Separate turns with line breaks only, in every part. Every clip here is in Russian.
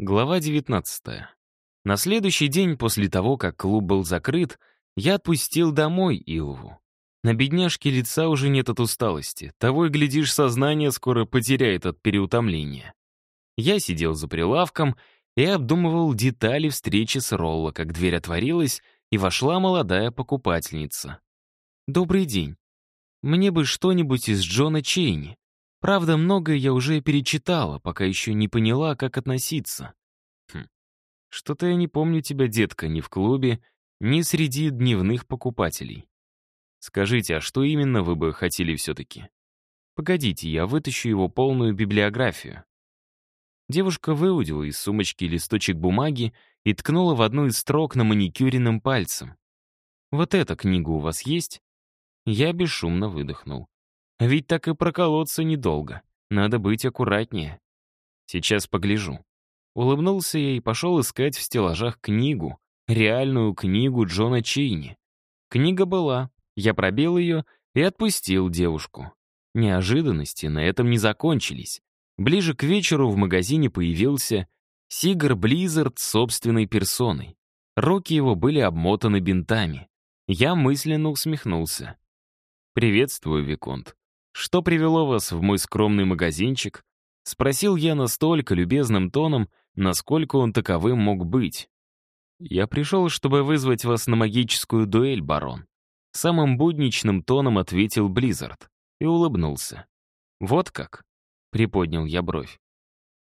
Глава 19. На следующий день после того, как клуб был закрыт, я отпустил домой Илву. На бедняжке лица уже нет от усталости. Того и глядишь, сознание скоро потеряет от переутомления. Я сидел за прилавком и обдумывал детали встречи с Ролло, как дверь отворилась, и вошла молодая покупательница. «Добрый день. Мне бы что-нибудь из Джона Чейни. Правда, многое я уже перечитала, пока еще не поняла, как относиться. Хм. Что-то я не помню тебя, детка, ни в клубе, ни среди дневных покупателей. Скажите, а что именно вы бы хотели все-таки? Погодите, я вытащу его полную библиографию. Девушка выудила из сумочки листочек бумаги и ткнула в одну из строк на маникюренным пальцем. «Вот эта книга у вас есть?» Я бесшумно выдохнул. Ведь так и проколоться недолго. Надо быть аккуратнее. Сейчас погляжу. Улыбнулся я и пошел искать в стеллажах книгу, реальную книгу Джона Чейни. Книга была, я пробил ее и отпустил девушку. Неожиданности на этом не закончились. Ближе к вечеру в магазине появился Сигар Близзард собственной персоной. Руки его были обмотаны бинтами. Я мысленно усмехнулся. «Приветствую, Виконт. «Что привело вас в мой скромный магазинчик?» — спросил я настолько любезным тоном, насколько он таковым мог быть. «Я пришел, чтобы вызвать вас на магическую дуэль, барон». Самым будничным тоном ответил Близзард и улыбнулся. «Вот как?» — приподнял я бровь.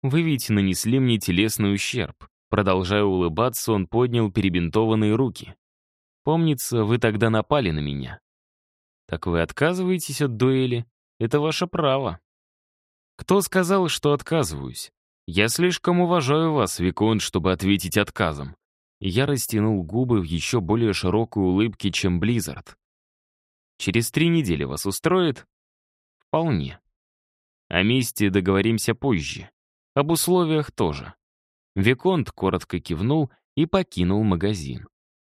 «Вы ведь нанесли мне телесный ущерб». Продолжая улыбаться, он поднял перебинтованные руки. «Помнится, вы тогда напали на меня. Так вы отказываетесь от дуэли? Это ваше право. Кто сказал, что отказываюсь? Я слишком уважаю вас, Викон, чтобы ответить отказом. Я растянул губы в еще более широкой улыбке, чем Близзард. Через три недели вас устроит? Вполне. О месте договоримся позже. Об условиях тоже. Виконт коротко кивнул и покинул магазин.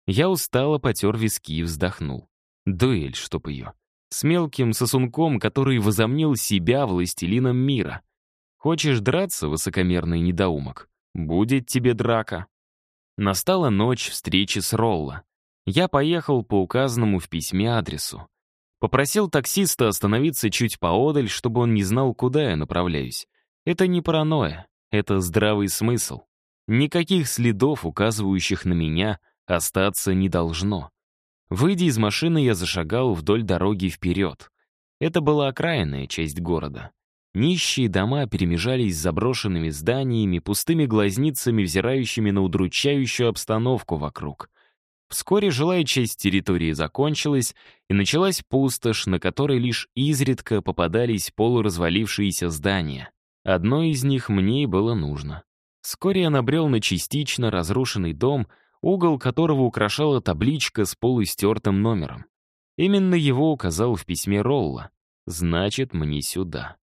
Я устало потер виски и вздохнул. Дуэль, чтоб ее. С мелким сосунком, который возомнил себя властелином мира. Хочешь драться, высокомерный недоумок? Будет тебе драка. Настала ночь встречи с Ролло. Я поехал по указанному в письме адресу. Попросил таксиста остановиться чуть поодаль, чтобы он не знал, куда я направляюсь. Это не паранойя, это здравый смысл. Никаких следов, указывающих на меня, остаться не должно. Выйдя из машины, я зашагал вдоль дороги вперед. Это была окраинная часть города. Нищие дома перемежались с заброшенными зданиями, пустыми глазницами, взирающими на удручающую обстановку вокруг. Вскоре жилая часть территории закончилась, и началась пустошь, на которой лишь изредка попадались полуразвалившиеся здания. Одно из них мне и было нужно. Вскоре я набрел на частично разрушенный дом — угол которого украшала табличка с полустертым номером. Именно его указал в письме Ролла. «Значит, мне сюда».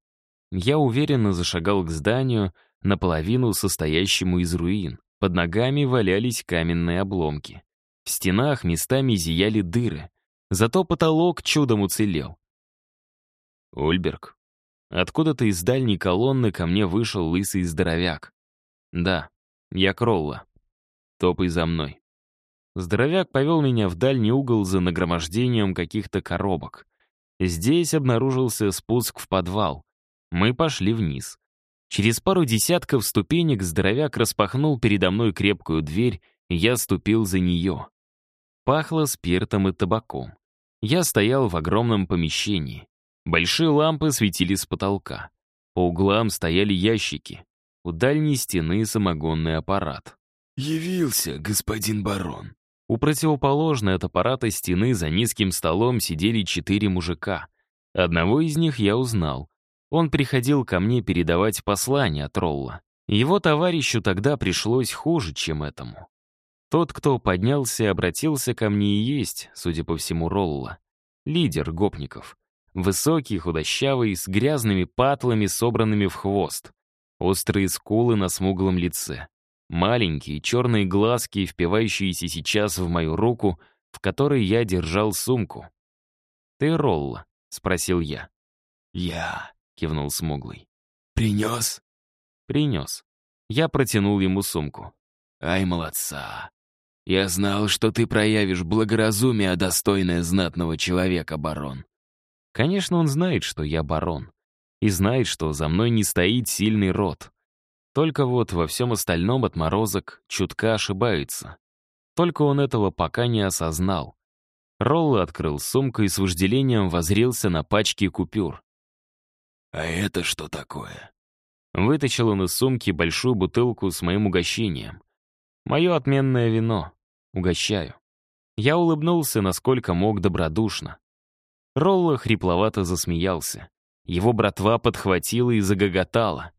Я уверенно зашагал к зданию, наполовину состоящему из руин. Под ногами валялись каменные обломки. В стенах местами зияли дыры. Зато потолок чудом уцелел. «Ольберг, откуда-то из дальней колонны ко мне вышел лысый здоровяк. Да, я Кролла. Топай за мной. Здоровяк повел меня в дальний угол за нагромождением каких-то коробок. Здесь обнаружился спуск в подвал. Мы пошли вниз. Через пару десятков ступенек здоровяк распахнул передо мной крепкую дверь, и я ступил за нее. Пахло спиртом и табаком. Я стоял в огромном помещении. Большие лампы светили с потолка. По углам стояли ящики. У дальней стены самогонный аппарат.
«Явился, господин барон».
У противоположной от аппарата стены за низким столом сидели четыре мужика. Одного из них я узнал. Он приходил ко мне передавать послание от Ролла. Его товарищу тогда пришлось хуже, чем этому. Тот, кто поднялся и обратился ко мне и есть, судя по всему, Ролла. Лидер гопников. Высокий, худощавый, с грязными патлами, собранными в хвост. Острые скулы на смуглом лице. Маленькие черные глазки, впивающиеся сейчас в мою руку, в которой я держал сумку. «Ты Ролла?» — спросил я.
«Я», —
кивнул смуглый.
«Принес?»
«Принес». Я протянул ему сумку.
«Ай, молодца! Я знал, что ты проявишь благоразумие, достойное знатного человека, барон».
Конечно, он знает, что я барон. И знает, что за мной не стоит сильный род. Только вот во всем остальном отморозок чутка ошибается. Только он этого пока не осознал. Ролло открыл сумку и с вожделением возрился на пачки купюр.
«А это что такое?»
Вытащил он из сумки большую бутылку с моим угощением. Мое отменное вино. Угощаю. Я улыбнулся, насколько мог добродушно. Ролло хрипловато засмеялся. Его братва подхватила и загоготала.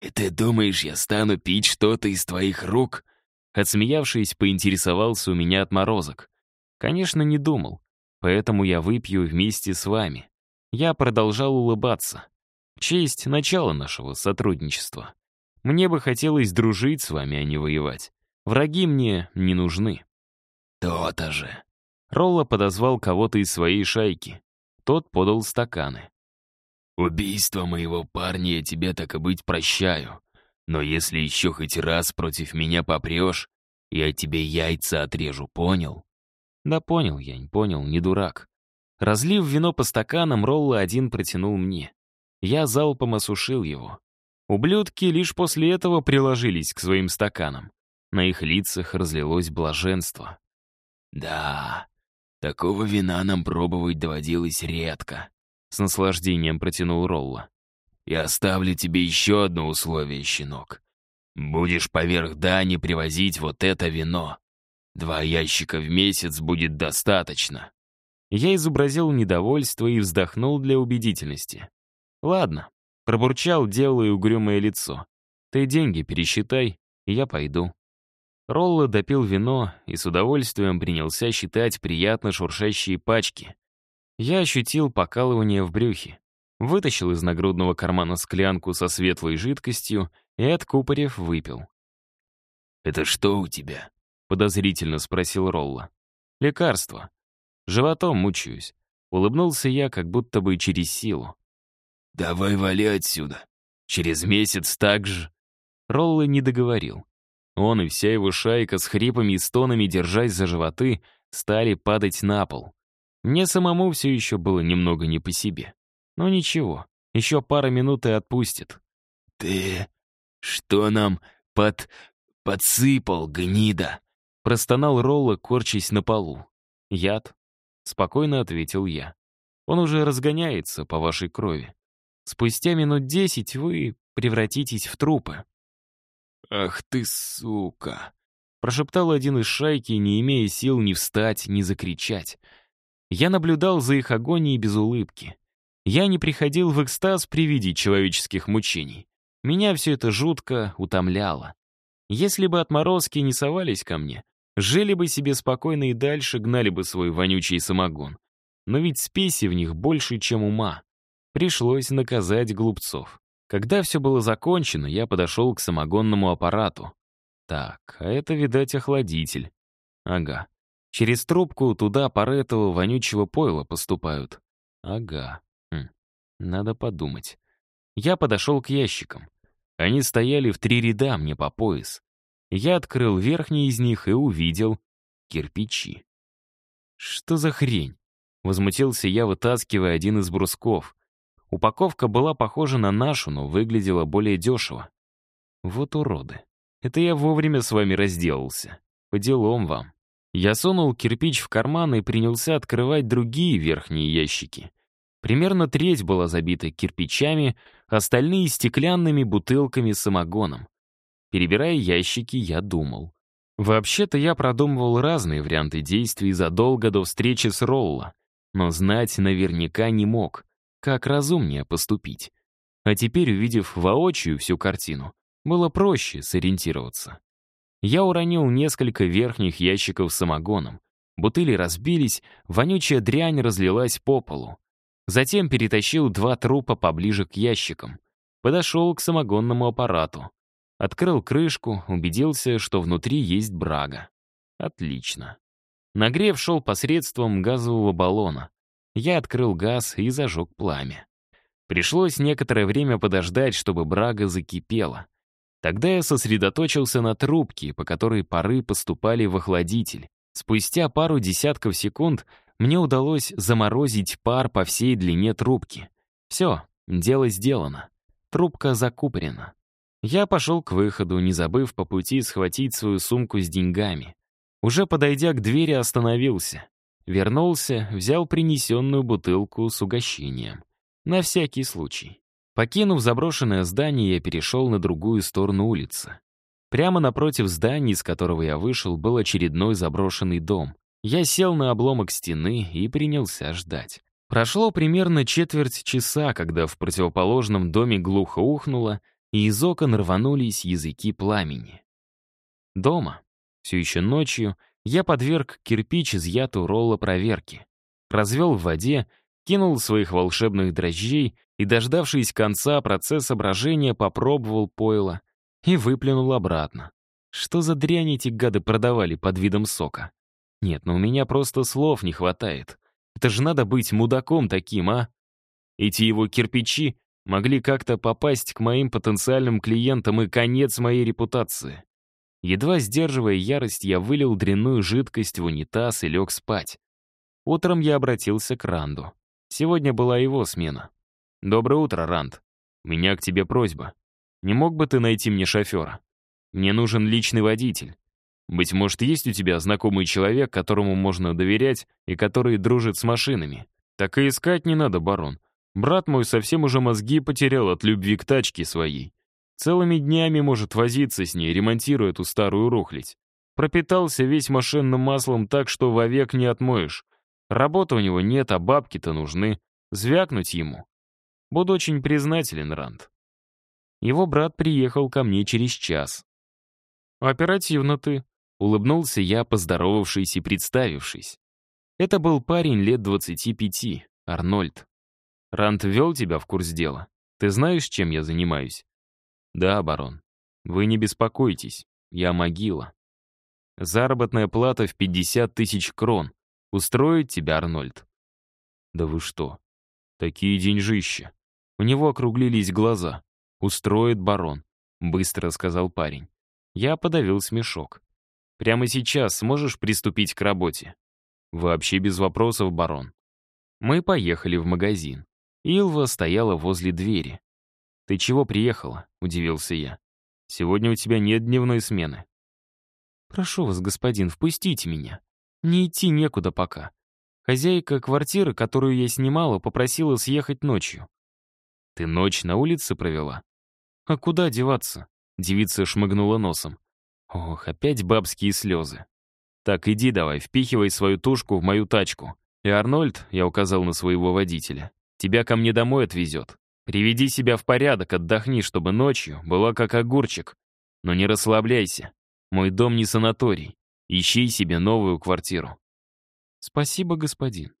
«И ты думаешь, я стану пить что-то из твоих рук?»
Отсмеявшись, поинтересовался у меня отморозок. Конечно, не думал, поэтому я выпью вместе с вами. Я продолжал улыбаться. Честь — начала нашего сотрудничества. Мне бы хотелось дружить с вами, а не воевать. Враги мне не нужны.
То-то же.
Ролла подозвал кого-то из своей шайки. Тот подал стаканы.
«Убийство моего парня я тебе так и быть прощаю. Но если еще хоть раз против меня попрешь, я тебе яйца отрежу, понял?»
Да понял я, не понял, не дурак. Разлив вино по стаканам, Ролла один протянул мне. Я залпом осушил его. Ублюдки лишь после этого приложились к своим стаканам. На их лицах разлилось блаженство.
«Да, такого вина нам пробовать доводилось редко», — с наслаждением протянул Ролла. «Я оставлю тебе еще одно условие, щенок. Будешь поверх Дани привозить вот это вино. Два ящика в месяц будет достаточно».
Я изобразил недовольство и вздохнул для убедительности. «Ладно», — пробурчал, делая угрюмое лицо. «Ты деньги пересчитай, и я пойду». Ролло допил вино и с удовольствием принялся считать приятно шуршащие пачки. Я ощутил покалывание в брюхе, вытащил из нагрудного кармана склянку со светлой жидкостью и, откупорив, выпил.
«Это что у тебя?»
— подозрительно спросил Ролло. «Лекарство. Животом мучаюсь». Улыбнулся я, как будто бы через силу.
«Давай вали отсюда. Через месяц так же».
Роллы не договорил. Он и вся его шайка с хрипами и стонами, держась за животы, стали падать на пол. Мне самому все еще было немного не по себе. Но ничего, еще пара минут и отпустит.
«Ты что нам под... подсыпал, гнида?»
Простонал Ролла, корчась на полу. «Яд?» — спокойно ответил я. «Он уже разгоняется по вашей крови. Спустя минут десять вы превратитесь в трупы».
«Ах ты, сука!»
Прошептал один из шайки, не имея сил ни встать, ни закричать. Я наблюдал за их агонией без улыбки. Я не приходил в экстаз при виде человеческих мучений. Меня все это жутко утомляло. Если бы отморозки не совались ко мне, жили бы себе спокойно и дальше гнали бы свой вонючий самогон. Но ведь спеси в них больше, чем ума. Пришлось наказать глупцов. Когда все было закончено, я подошел к самогонному аппарату. Так, а это, видать, охладитель. Ага. Через трубку туда пары этого вонючего пойла поступают. Ага. Хм. Надо подумать. Я подошел к ящикам. Они стояли в три ряда мне по пояс. Я открыл верхний из них и увидел кирпичи. «Что за хрень?» — возмутился я, вытаскивая один из брусков. Упаковка была похожа на нашу, но выглядела более дешево. Вот уроды. Это я вовремя с вами разделался. По делам вам. Я сунул кирпич в карман и принялся открывать другие верхние ящики. Примерно треть была забита кирпичами, остальные — стеклянными бутылками с самогоном. Перебирая ящики, я думал. Вообще-то я продумывал разные варианты действий задолго до встречи с Ролло, но знать наверняка не мог как разумнее поступить. А теперь, увидев воочию всю картину, было проще сориентироваться. Я уронил несколько верхних ящиков с самогоном. Бутыли разбились, вонючая дрянь разлилась по полу. Затем перетащил два трупа поближе к ящикам. Подошел к самогонному аппарату. Открыл крышку, убедился, что внутри есть брага. Отлично. Нагрев шел посредством газового баллона. Я открыл газ и зажег пламя. Пришлось некоторое время подождать, чтобы брага закипела. Тогда я сосредоточился на трубке, по которой пары поступали в охладитель. Спустя пару десятков секунд мне удалось заморозить пар по всей длине трубки. Все, дело сделано. Трубка закупорена. Я пошел к выходу, не забыв по пути схватить свою сумку с деньгами. Уже подойдя к двери, остановился. Вернулся, взял принесенную бутылку с угощением. На всякий случай. Покинув заброшенное здание, я перешел на другую сторону улицы. Прямо напротив здания, из которого я вышел, был очередной заброшенный дом. Я сел на обломок стены и принялся ждать. Прошло примерно четверть часа, когда в противоположном доме глухо ухнуло, и из окон рванулись языки пламени. Дома, все еще ночью, я подверг кирпич изъяту ролла проверки. Развел в воде, кинул своих волшебных дрожжей и, дождавшись конца процесса брожения, попробовал пойло и выплюнул обратно. Что за дрянь эти гады продавали под видом сока? Нет, ну у меня просто слов не хватает. Это же надо быть мудаком таким, а? Эти его кирпичи могли как-то попасть к моим потенциальным клиентам и конец моей репутации. Едва сдерживая ярость, я вылил дрянную жидкость в унитаз и лег спать. Утром я обратился к Ранду. Сегодня была его смена. «Доброе утро, Ранд. У меня к тебе просьба. Не мог бы ты найти мне шофера? Мне нужен личный водитель. Быть может, есть у тебя знакомый человек, которому можно доверять и который дружит с машинами? Так и искать не надо, барон. Брат мой совсем уже мозги потерял от любви к тачке своей. Целыми днями может возиться с ней, ремонтируя эту старую рухлядь. Пропитался весь машинным маслом так, что вовек не отмоешь. Работы у него нет, а бабки-то нужны. Звякнуть ему. Буду очень признателен, Ранд. Его брат приехал ко мне через час. «Оперативно ты», — улыбнулся я, поздоровавшись и представившись. Это был парень лет 25, Арнольд. Ранд ввел тебя в курс дела. Ты знаешь, чем я занимаюсь? Да, барон. Вы не беспокойтесь, я могила. Заработная плата в 50 тысяч крон. Устроит тебя, Арнольд? Да вы что? Такие деньжища. У него округлились глаза. «Устроит барон», — быстро сказал парень. Я подавил смешок. «Прямо сейчас сможешь приступить к работе?» «Вообще без вопросов, барон». Мы поехали в магазин. Илва стояла возле двери. «Ты чего приехала?» — удивился я. «Сегодня у тебя нет дневной смены». «Прошу вас, господин, впустите меня. Не идти некуда пока. Хозяйка квартиры, которую я снимала, попросила съехать ночью. «Ты ночь на улице провела?» «А куда деваться?» Девица шмыгнула носом. «Ох, опять бабские слезы. Так, иди давай, впихивай свою тушку в мою тачку. И Арнольд, я указал на своего водителя, тебя ко мне домой отвезет. Приведи себя в порядок, отдохни, чтобы ночью была как огурчик. Но не расслабляйся. Мой дом не санаторий. Ищи себе новую квартиру». «Спасибо, господин».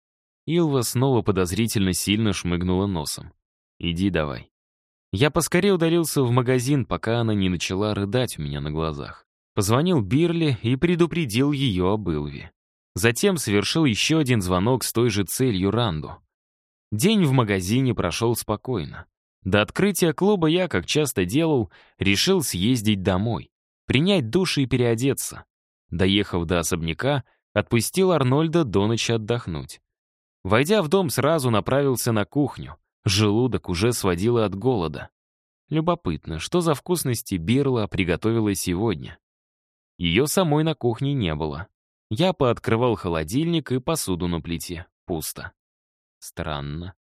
Илва снова подозрительно сильно шмыгнула носом. Иди давай. Я поскорее удалился в магазин, пока она не начала рыдать у меня на глазах. Позвонил Бирли и предупредил ее об Илве. Затем совершил еще один звонок с той же целью Ранду. День в магазине прошел спокойно. До открытия клуба я, как часто делал, решил съездить домой, принять душ и переодеться. Доехав до особняка, отпустил Арнольда до ночи отдохнуть. Войдя в дом, сразу направился на кухню. Желудок уже сводило от голода. Любопытно, что за вкусности Бирла приготовила сегодня. Ее самой на кухне не было. Я пооткрывал холодильник и посуду на плите. Пусто. Странно.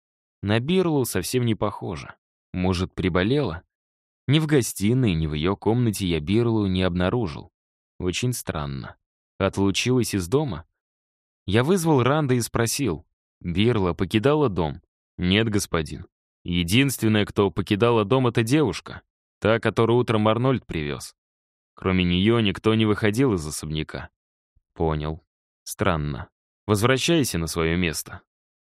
На Бирлу совсем не похоже. Может, приболела? Ни в гостиной, ни в ее комнате я Бирлу не обнаружил. Очень странно. Отлучилась из дома? Я вызвал Ранда и спросил. Бирла покидала дом. «Нет, господин. Единственная, кто покидала дом, это девушка. Та, которую утром Арнольд привез. Кроме нее никто не выходил из особняка». «Понял. Странно. Возвращайся на свое место».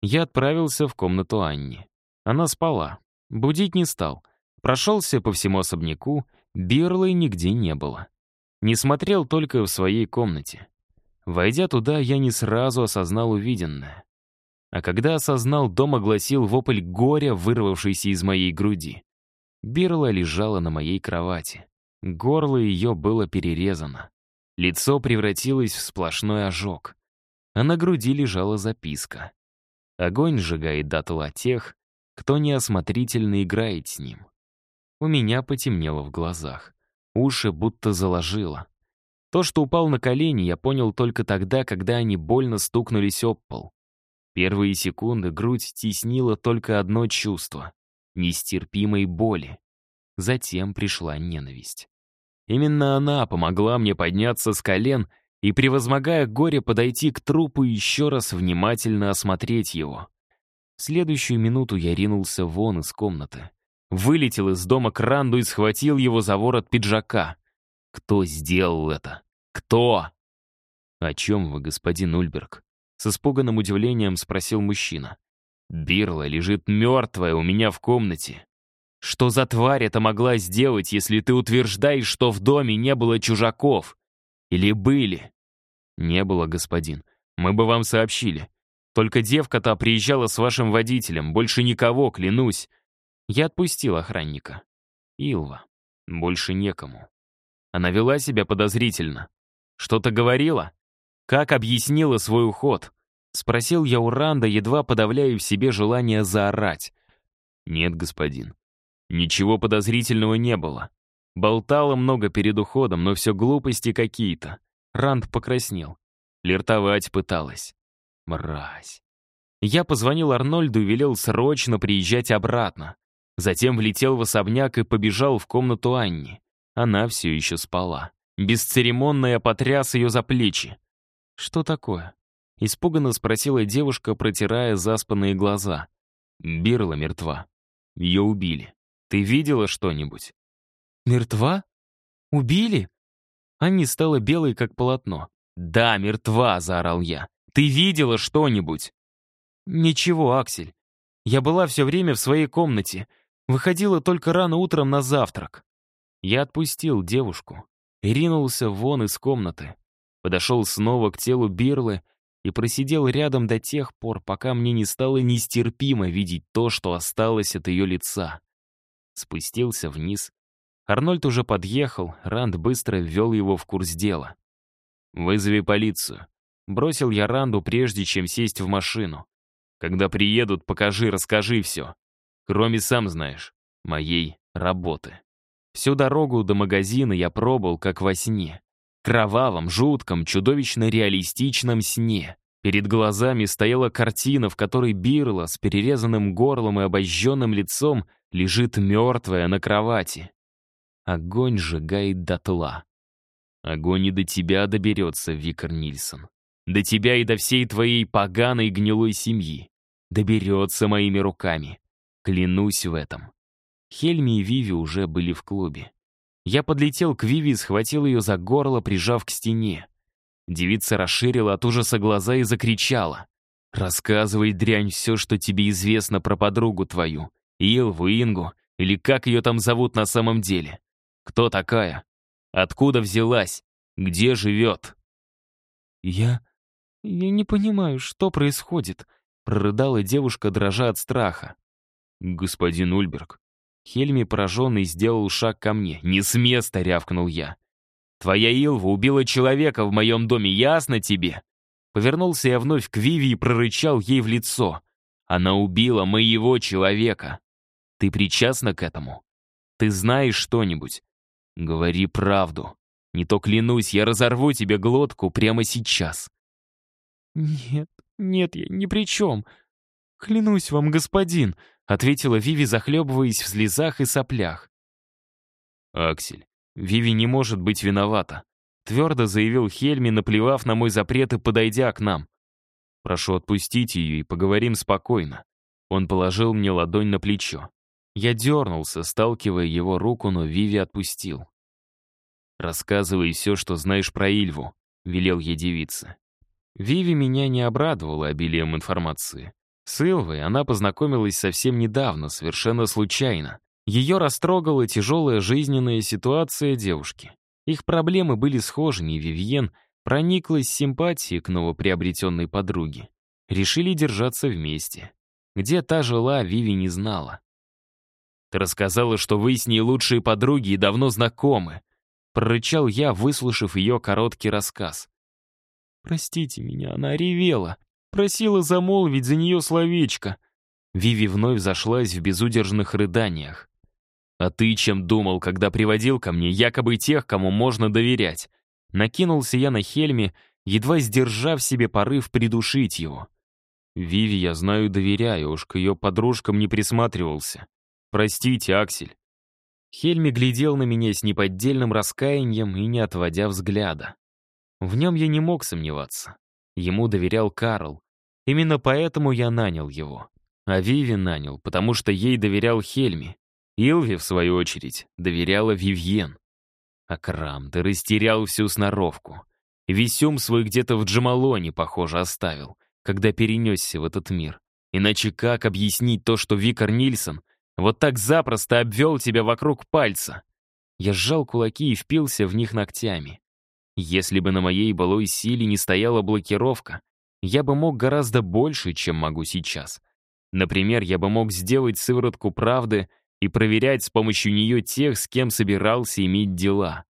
Я отправился в комнату Анни. Она спала. Будить не стал. Прошелся по всему особняку, Бирлы нигде не было. Не смотрел только в своей комнате. Войдя туда, я не сразу осознал увиденное. А когда осознал, дом огласил вопль горя, вырвавшийся из моей груди. Бирла лежала на моей кровати. Горло ее было перерезано. Лицо превратилось в сплошной ожог. А на груди лежала записка. Огонь сжигает дотла тех, кто неосмотрительно играет с ним. У меня потемнело в глазах. Уши будто заложило. То, что упал на колени, я понял только тогда, когда они больно стукнулись об пол. Первые секунды грудь теснила только одно чувство — нестерпимой боли. Затем пришла ненависть. Именно она помогла мне подняться с колен и, превозмогая горе, подойти к трупу и еще раз внимательно осмотреть его. В следующую минуту я ринулся вон из комнаты. Вылетел из дома к Ранду и схватил его за ворот пиджака. Кто сделал это? Кто? «О чем вы, господин Ульберг?» С испуганным удивлением спросил мужчина. «Бирла лежит мертвая у меня в комнате. Что за тварь это могла сделать, если ты утверждаешь, что в доме не было чужаков? Или были?» «Не было, господин. Мы бы вам сообщили. Только девка-то приезжала с вашим водителем, больше никого, клянусь. Я отпустил охранника. Илва. Больше некому. Она вела себя подозрительно. Что-то говорила? Как объяснила свой уход? Спросил я у Ранда, едва подавляя в себе желание заорать. Нет, господин. Ничего подозрительного не было. Болтала много перед уходом, но все глупости какие-то. Ранд покраснел. Флиртовать пыталась. Мразь. Я позвонил Арнольду и велел срочно приезжать обратно. Затем влетел в особняк и побежал в комнату Анни. Она все еще спала. Бесцеремонно я потряс ее за плечи. «Что такое?» — испуганно спросила девушка, протирая заспанные глаза. Бирла мертва. Ее убили. Ты видела что-нибудь?» «Мертва? Убили?» Анни стала белой, как полотно. «Да, мертва!» — заорал я. Ты видела что-нибудь?» «Ничего, Аксель. Я была все время в своей комнате. Выходила только рано утром на завтрак». Я отпустил девушку и ринулся вон из комнаты. Подошел снова к телу Бирлы и просидел рядом до тех пор, пока мне не стало нестерпимо видеть то, что осталось от ее лица. Спустился вниз. Арнольд уже подъехал, Ранд быстро ввел его в курс дела. «Вызови полицию. Бросил я Ранду, прежде чем сесть в машину. Когда приедут, покажи, расскажи все. Кроме, сам знаешь, моей работы. Всю дорогу до магазина я пробовал, как во сне. Кровавом, жутком, чудовищно реалистичном сне. Перед глазами стояла картина, в которой Бирла с перерезанным горлом и обожженным лицом лежит мертвая на кровати. Огонь сжигает дотла. Огонь и до тебя доберется, Викар Нильсон. До тебя и до всей твоей поганой гнилой семьи. Доберется моими руками. Клянусь в этом. Хельми и Виви уже были в клубе. Я подлетел к Виви и схватил ее за горло, прижав к стене. Девица расширила от ужаса глаза и закричала. «Рассказывай, дрянь, все, что тебе известно про подругу твою. Илву, Ингу, или как ее там зовут на самом деле. Кто такая? Откуда взялась? Где живет?»
«Я... «Я не понимаю, что происходит», — прорыдала девушка, дрожа от страха.
«Господин Ульберг». Хельми, пораженный, сделал шаг ко мне. «Не с места!» — рявкнул я. «Твоя Илва убила человека в моем доме, ясно тебе?» Повернулся я вновь к Виви и прорычал ей в лицо. «Она убила моего человека. Ты причастна к этому? Ты знаешь что-нибудь? Говори правду. Не то клянусь, я разорву тебе глотку прямо сейчас».
«Нет, нет, я ни при чем. Клянусь вам, господин», — ответила Виви, захлебываясь в слезах и соплях.
«Аксель, Виви не может быть виновата», — твердо заявил Хельми, наплевав на мой запрет и подойдя к нам. «Прошу отпустить ее и поговорим спокойно». Он положил мне ладонь на плечо. Я дернулся, сталкивая его руку, но Виви отпустил. «Рассказывай все, что знаешь про Ильву», — велел ей девица. Виви меня не обрадовала обилием информации. С Илвой она познакомилась совсем недавно, совершенно случайно. Ее растрогала тяжелая жизненная ситуация девушки. Их проблемы были схожими, и Вивьен прониклась симпатией к новоприобретенной подруге. Решили держаться вместе. Где та жила, Виви не знала. «Ты рассказала, что вы с ней лучшие подруги и давно знакомы», Прорычал я, выслушав ее короткий рассказ. «Простите меня, она ревела. Просила замолвить за нее словечко». Виви вновь зашлась в безудержных рыданиях. «А ты чем думал, когда приводил ко мне якобы тех, кому можно доверять?» Накинулся я на Хельме, едва сдержав себе порыв придушить его. Виви, я знаю, доверяю, уж к ее подружкам не присматривался. Простите, Аксель. Хельми глядел на меня с неподдельным раскаянием и не отводя взгляда. В нем я не мог сомневаться. Ему доверял Карл. Именно поэтому я нанял его. А Виви нанял, потому что ей доверял Хельми. Илви, в свою очередь, доверяла Вивьен. Акрам, ты растерял всю сноровку. Весюм свой где-то в Джамалоне, похоже, оставил когда перенесся в этот мир. Иначе как объяснить то, что Викар Нильсон вот так запросто обвел тебя вокруг пальца? Я сжал кулаки и впился в них ногтями. Если бы на моей былой силе не стояла блокировка, я бы мог гораздо больше, чем могу сейчас. Например, я бы мог сделать сыворотку правды и проверять с помощью нее тех, с кем собирался иметь дела.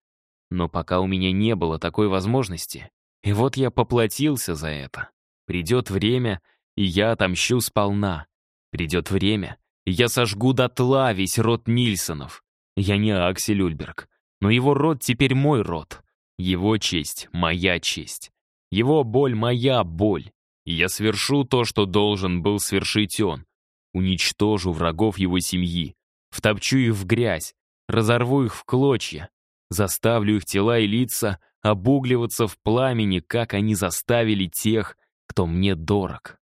Но пока у меня не было такой возможности, и вот я поплатился за это. Придет время, и я отомщу сполна. Придет время, и я сожгу дотла весь род Нильсонов. Я не Аксель Ульберг, но его род теперь мой род. Его честь — моя честь. Его боль — моя боль. И я свершу то, что должен был свершить он. Уничтожу врагов его семьи, втопчу их в грязь, разорву их в клочья, заставлю их тела и лица обугливаться в пламени, как они заставили тех, кто мне дорог.